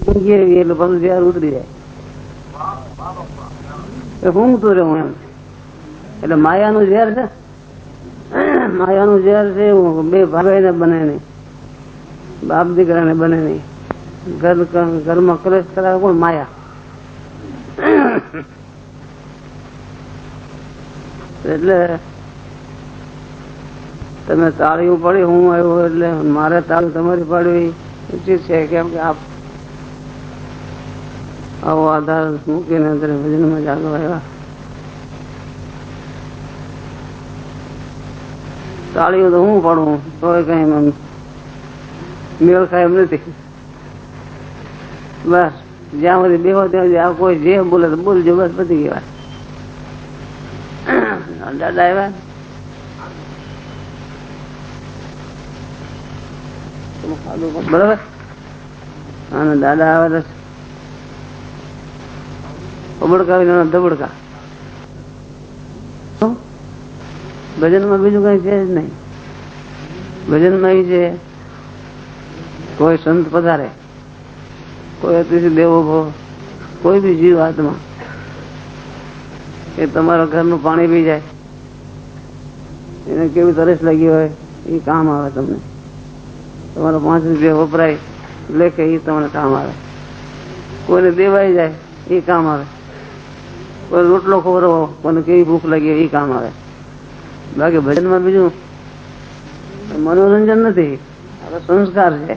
એટલે પાછું ઝેર ઉતરી જાય. ઊંઘતું રહું એમ. એટલે માયાનું ઝેર છે? માયાનું ઝેર છે બે ભાઈ બને નહીં. બાપ દીકરાને બને નહીં. ઘર ઘરમાં કલેશ કરાવે કોણ? માયા. એટલે તમે તાળીઓ પડી, હું આવ્યો એટલે મારે તાળી તમારી પાડવી. ઉચિત છે, કેમ કે આપ આવો આધાર મૂકીને અંદર ભજનમાં જાગો આવ્યા. તાળીઓ તો હું પડું, તોય કઈ મેળ એમ નથી. બસ, જ્યાં સુધી બેહો ત્યાં સુધી આ કોઈ જે બોલે તો બોલજો, બસ પતી ગયા દાદા આવ્યા. બરાબર? અને દાદા આવે તો ઉબડકાવી ધબડકા. ભજનમાં બીજું કઈ છે જ નહીં. ભજનમાં એ છે, કોઈ સંત પધારે, કોઈ અતિથિ દેવો ભો કોઈ બી જીવ આત્મા એ તમારા ઘરનું પાણી પી જાય. એને કેવી તરસ લાગી હોય, એ કામ આવે તમને. તમારો પાંચ રૂપિયા વપરાય લેખે એ તમને કામ આવે. કોઈને દેવાઈ જાય, એ કામ આવે. કોઈ રોટલો ખવડાવો કોને કેવી ભૂખ લાગી એ કામ આવે બાકી ભજનમાં બીજું મનોરંજન નથી આ સંસ્કાર છે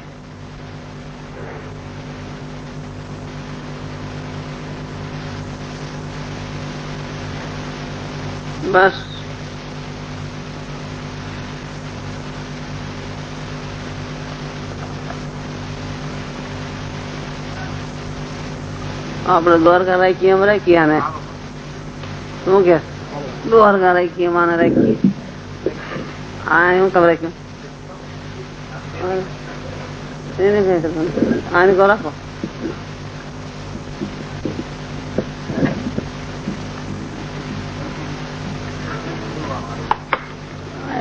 બસ આપડે દ્વારકા રાખીએ એમ રાખીએ આને શું કે દ્વારકા રાખીએ માને રાખીએ આ શું ખબર રાખ્યું એને કઈ કરવાનું આને કહો રાખો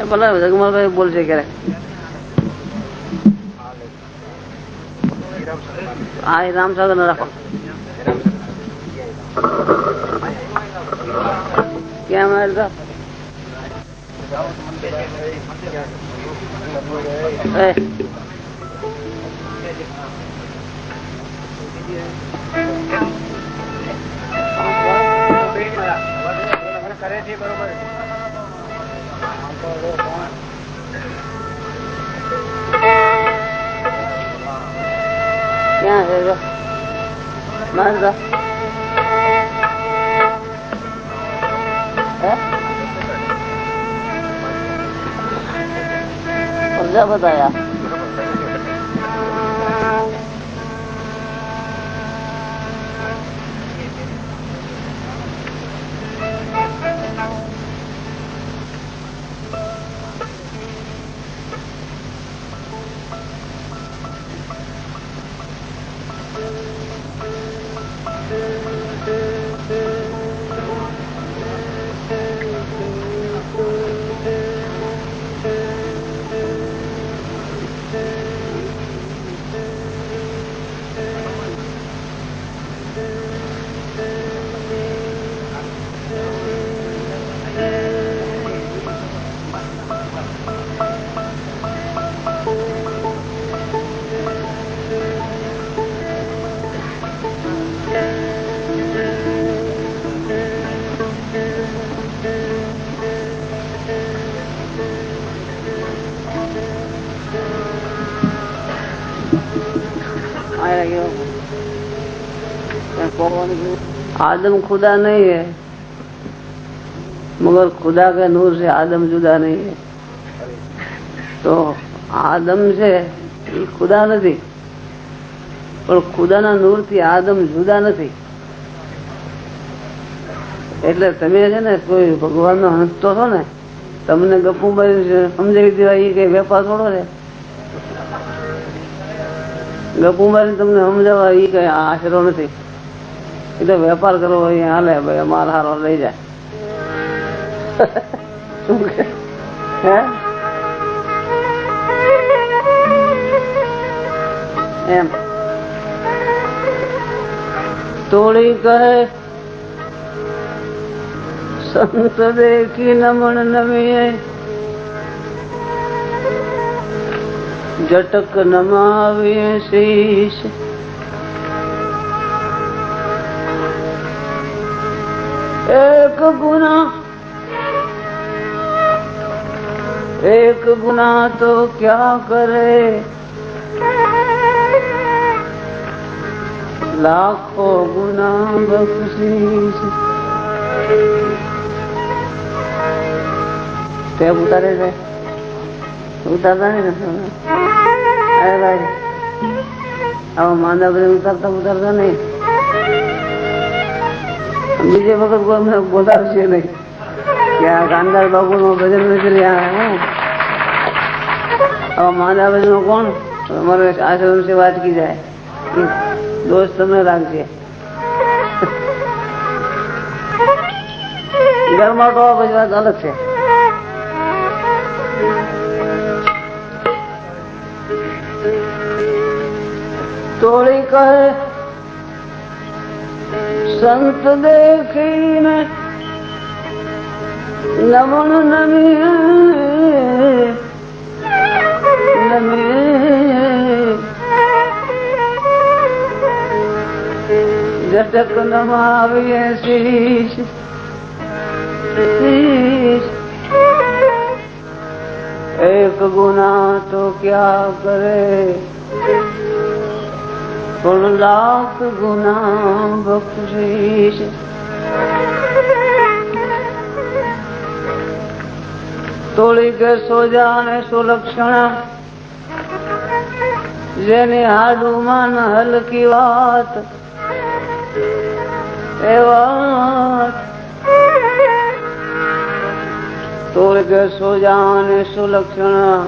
ભલે જગમલભાઈ બોલશે ક્યારે હા એ રામસાગર ને રાખો ક્યાં મારે તો એ ક્યાં છે જો 热不热呀、आदम खुदा नहीं है मगर खुदा के नूर से आदम जुदा नहीं है તો આદમ છે એ ખુદા નથી પણ ખુદાના નૂરથી આદમ જુદા નથી એટલે તમે છે ને કોઈ ભગવાનનો હંસતો છો ને તમને ગપુભાઈ સમજાવી દેવા એ કઈ વેપાર થોડો છે ગપુભાઈ તમને સમજાવવા એ કઈ આશરો નથી એ તો વેપાર કરવો અહીંયા હાલે ભાઈ અમારા હારો લઈ જાય શું કે હે એમ તોડી કહે સંત દેખી નમણ નમીએ જટક નમાવીએ શીશ गुना। एक गुना तो क्या करे? लाखों गुना बख्शीश ते उतारे रे। उतारता नहीं तो। अरे भाई। अब मानव उतरता, उतारता नहीं। બીજે વખત બોલાવશે નહીં. કે આ કાંદાર બાબુ નું ભજન નથી આવા માંદા ભજન કોણ? અમારે આશ્રમ છે, વાટકી જાય. એ દોસ્ત તમને રાખજે. ઘરમાં તો પછી વાત અલગ છે. તોડી કહે संत देखी न नवण नमी नमी जटक नमाविए शीश शीश। एक गुना तो क्या करे? પણ લાખ ગુના બક્ષીશ તોડી કે સોજાને સુલક્ષણ જેની હાડુમાં ન હલકી વાત એ વાત તોડી કે સોજાને સુલક્ષણ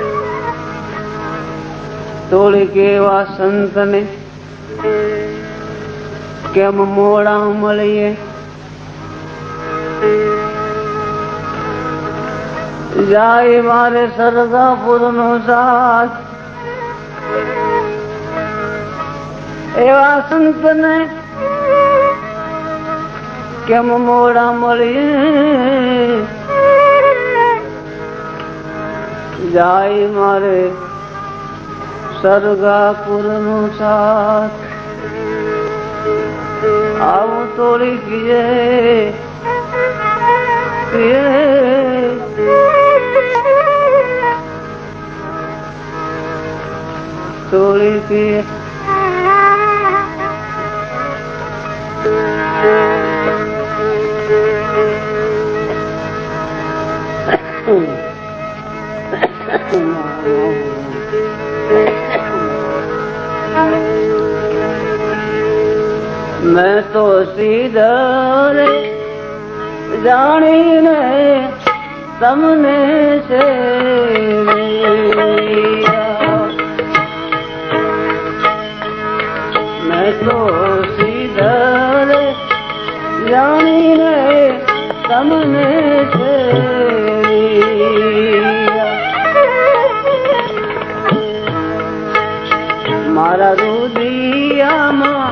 વાત તોડી કેવા સંતને કેમ મોડા મળીએ જાય મારે સરગાપુર નો સાથ એવા સંતને કેમ મોડા મળીએ જાય મારે સરગાપુર નો સાથ આવું તોડી કીએ તોડી કીએ મેં તો સીધર જાણીને તમને છે મેં તો સીધર જાણીને તમને છે મારા રુદિયામાં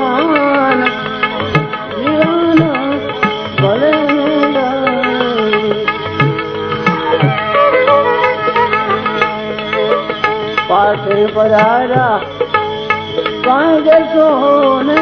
पांग न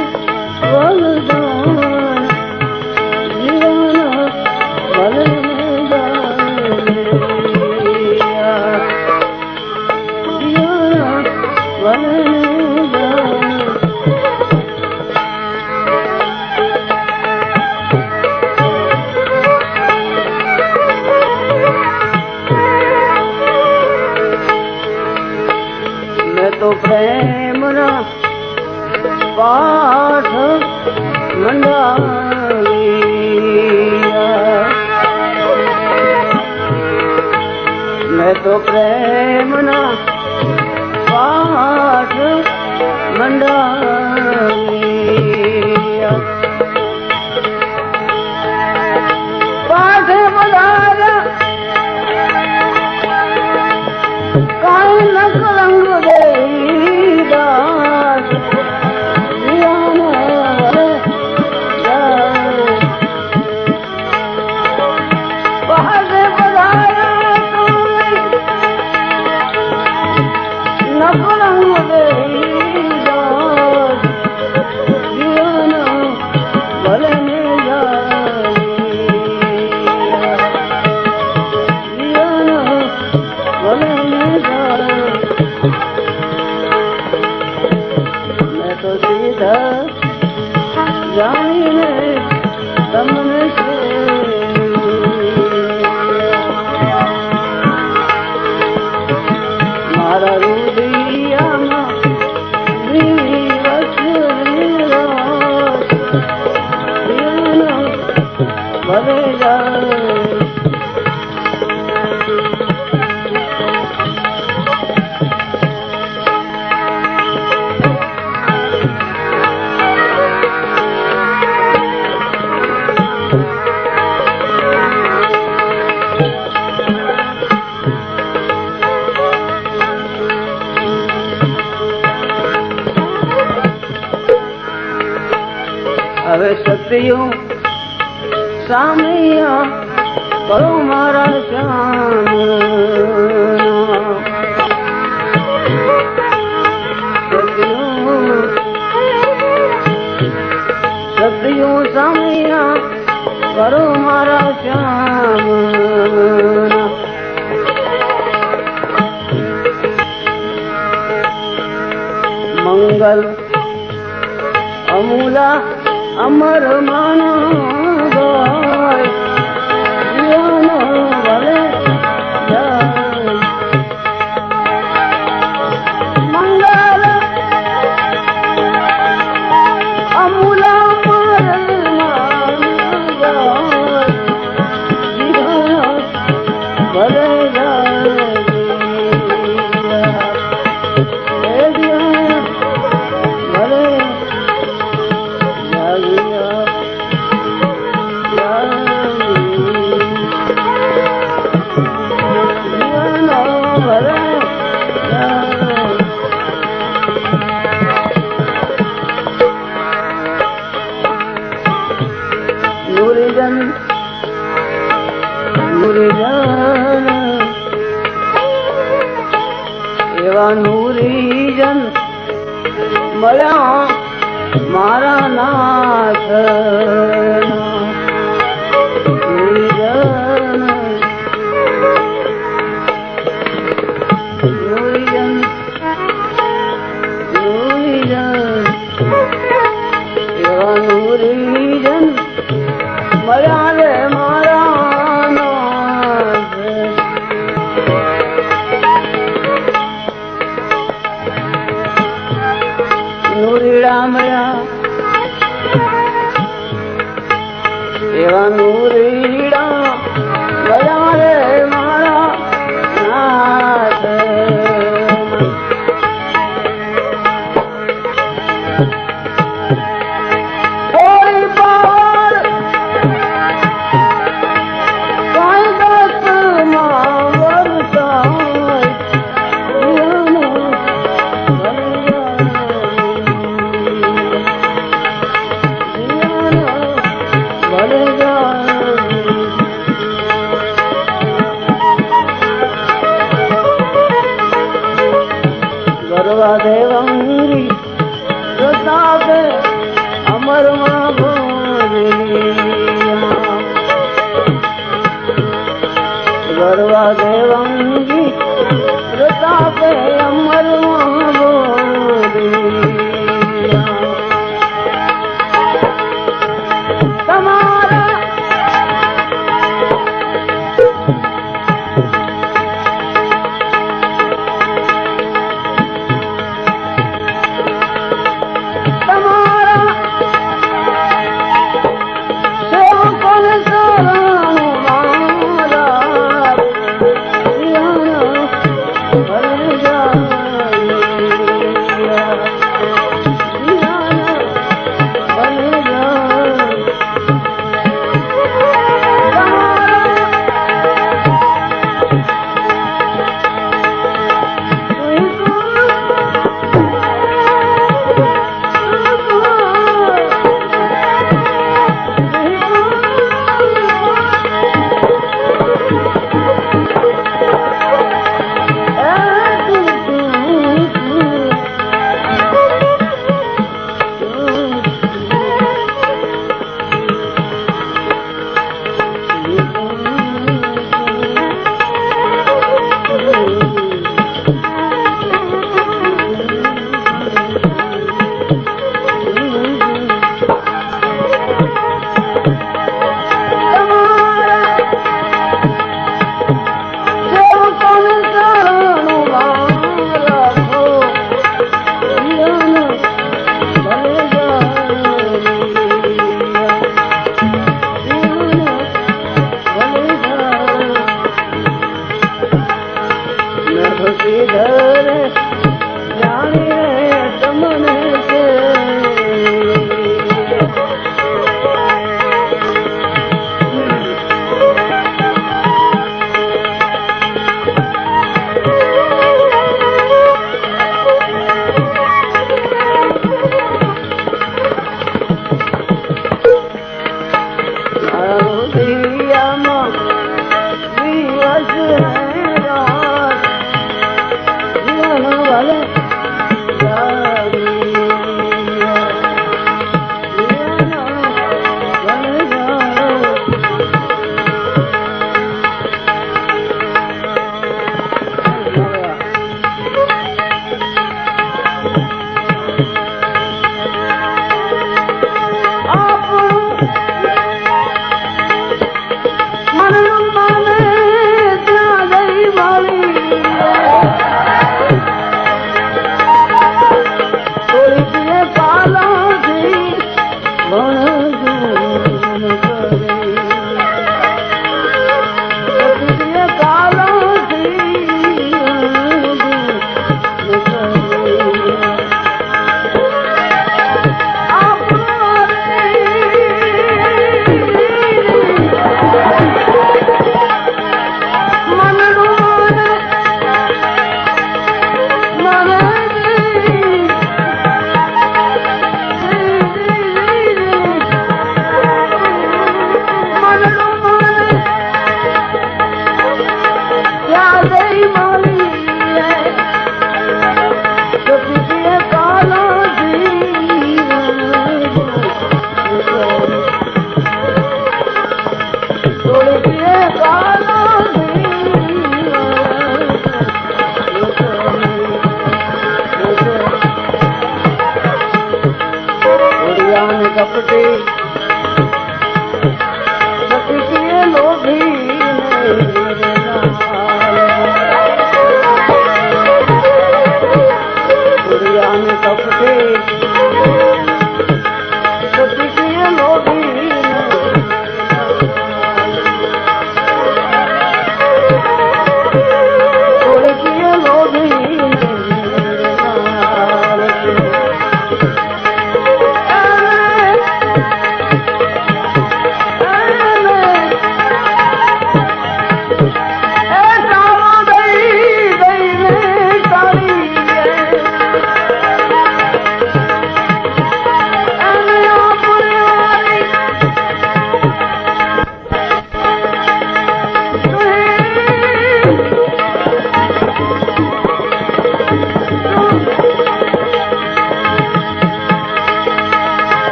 દેવંગી પ્રતાપ અમરમાં ભોજિયા ગરવા પ્રતાપ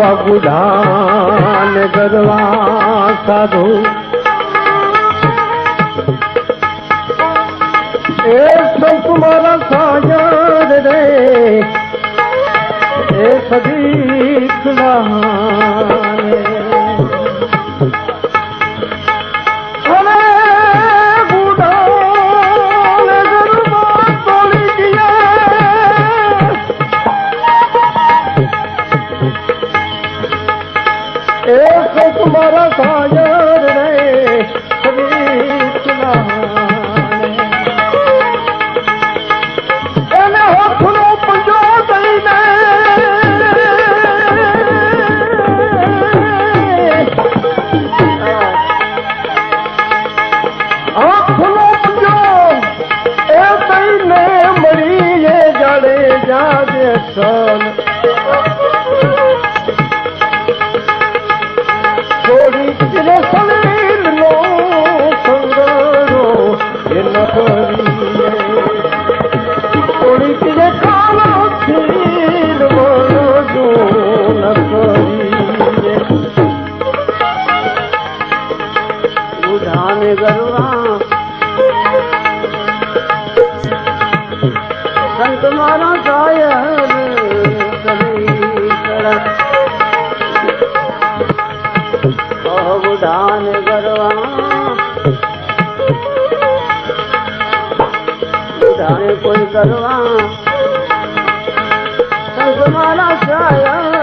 કરવા ગુધાન કરવા સાધુ. એ સંત મારા સાગર રે એ સદી ખુલા જાણે કોઈ કરવા? મારા સાયા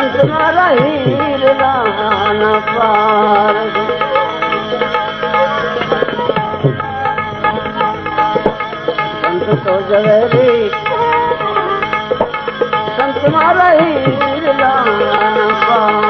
संत मां रहीर संत मारीर पार।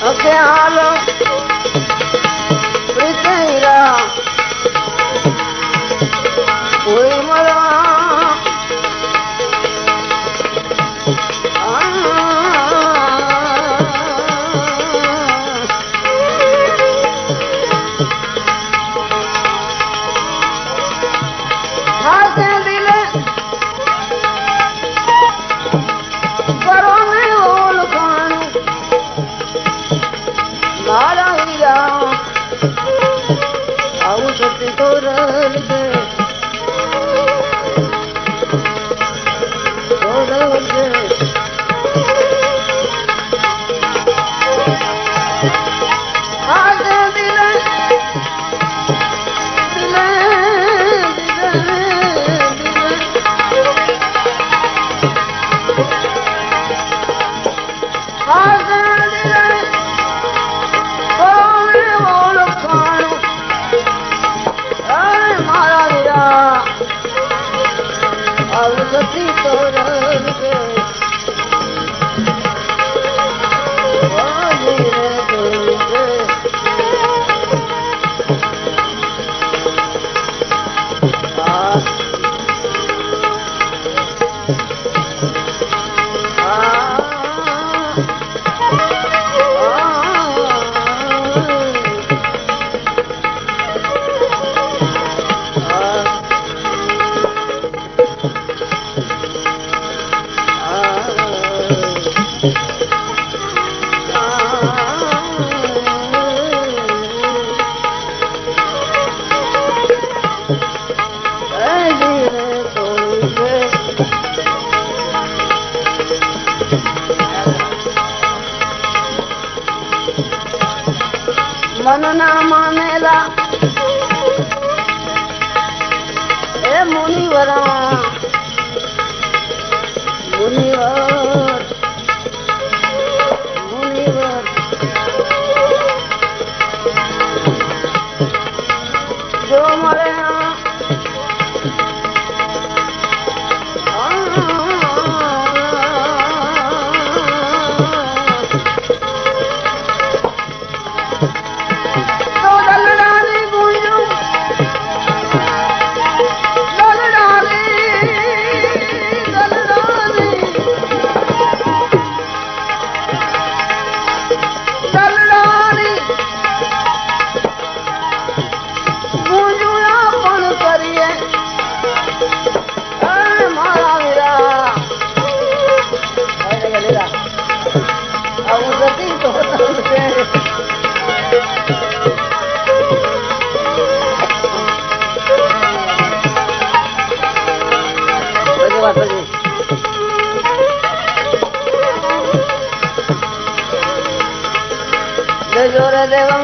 सभ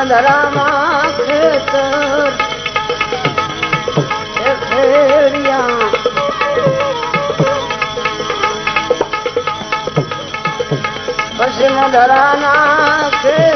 મધરામાં ખેતર પશ્ચિમ ધરાના ખેતર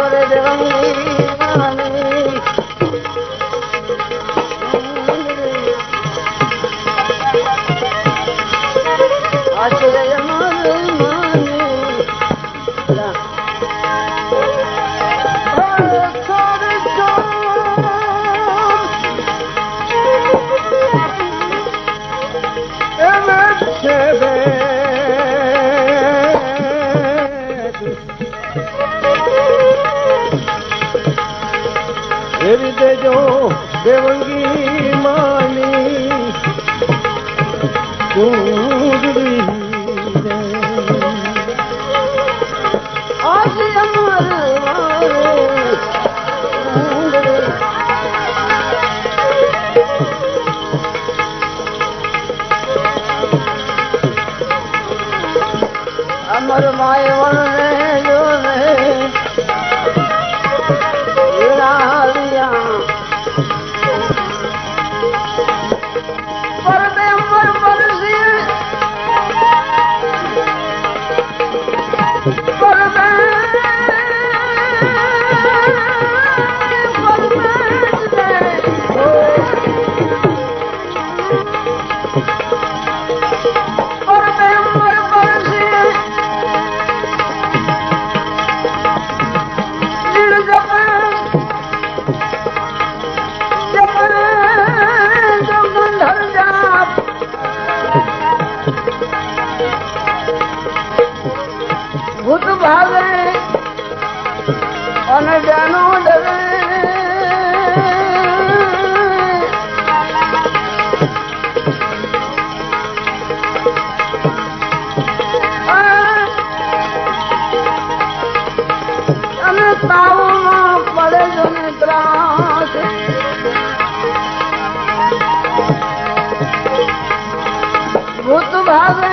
ولدغني આવે અને જાનું ડરે. ભૂત ભાવે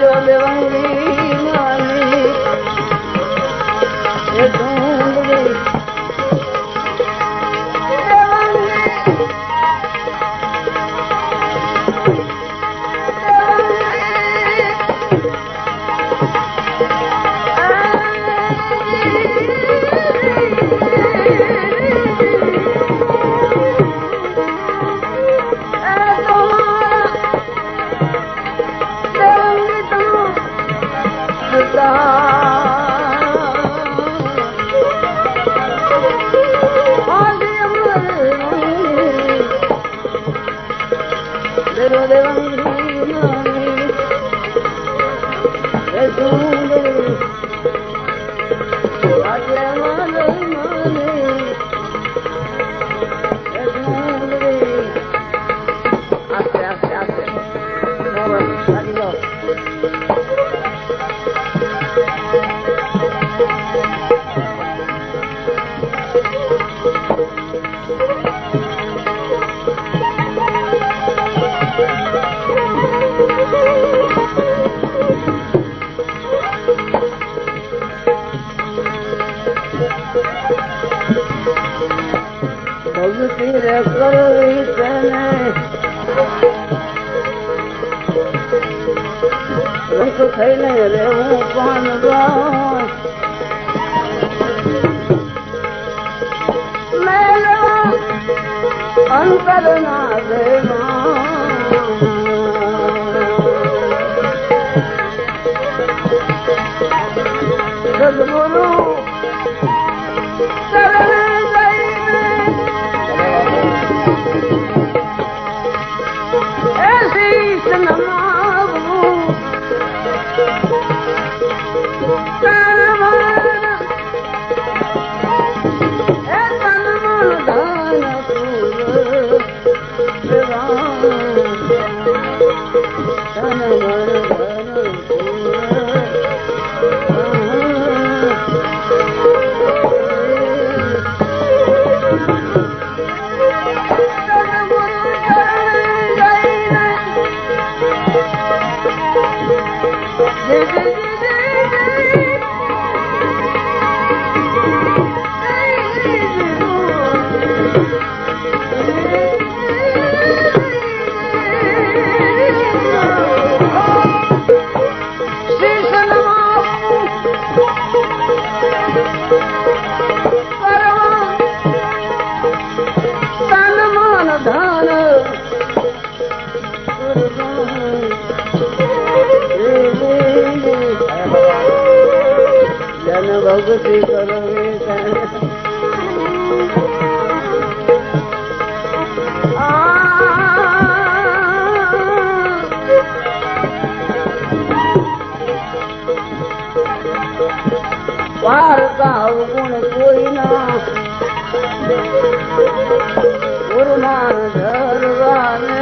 जोल करा વાર્તા અવગુણ કોઈના? ગુરુના ધરવાને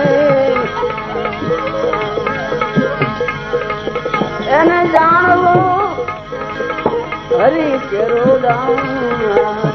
એને જાણવું હરી કેરો દાણા.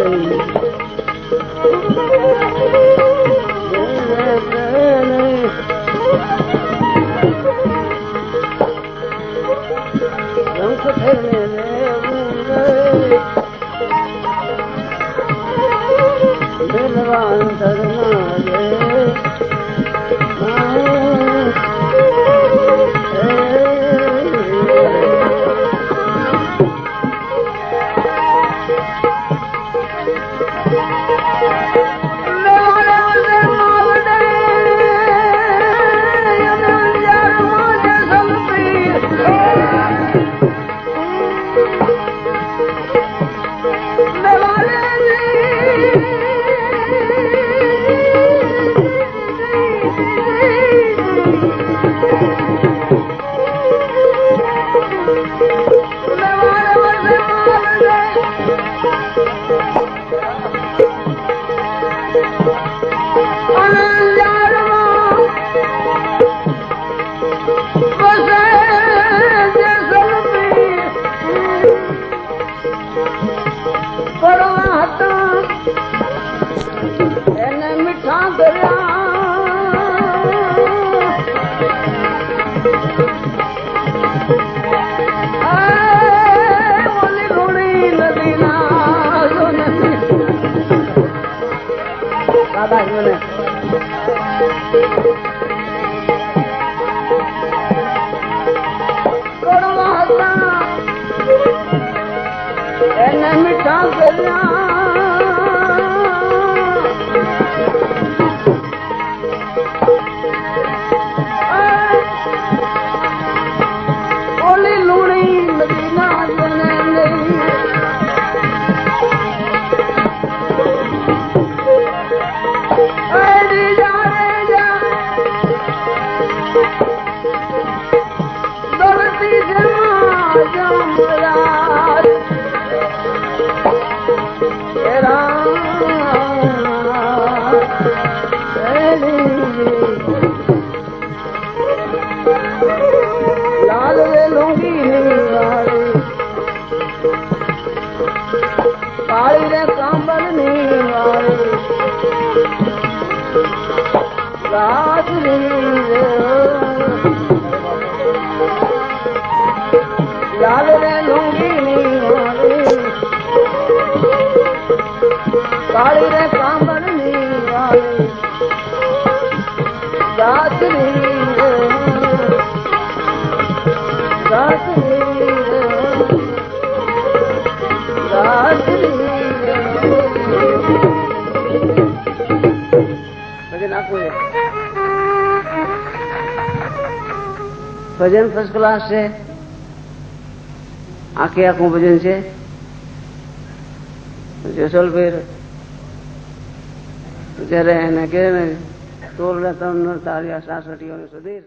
Hey. 诶 ભજન ફર્સ્ટ ક્લાસ છે આખે આખું ભજન છે જેસલભાઈ જયારે એને કે ને તોલ ને ત્રણ તાળિયા સાસઠીઓ સુધી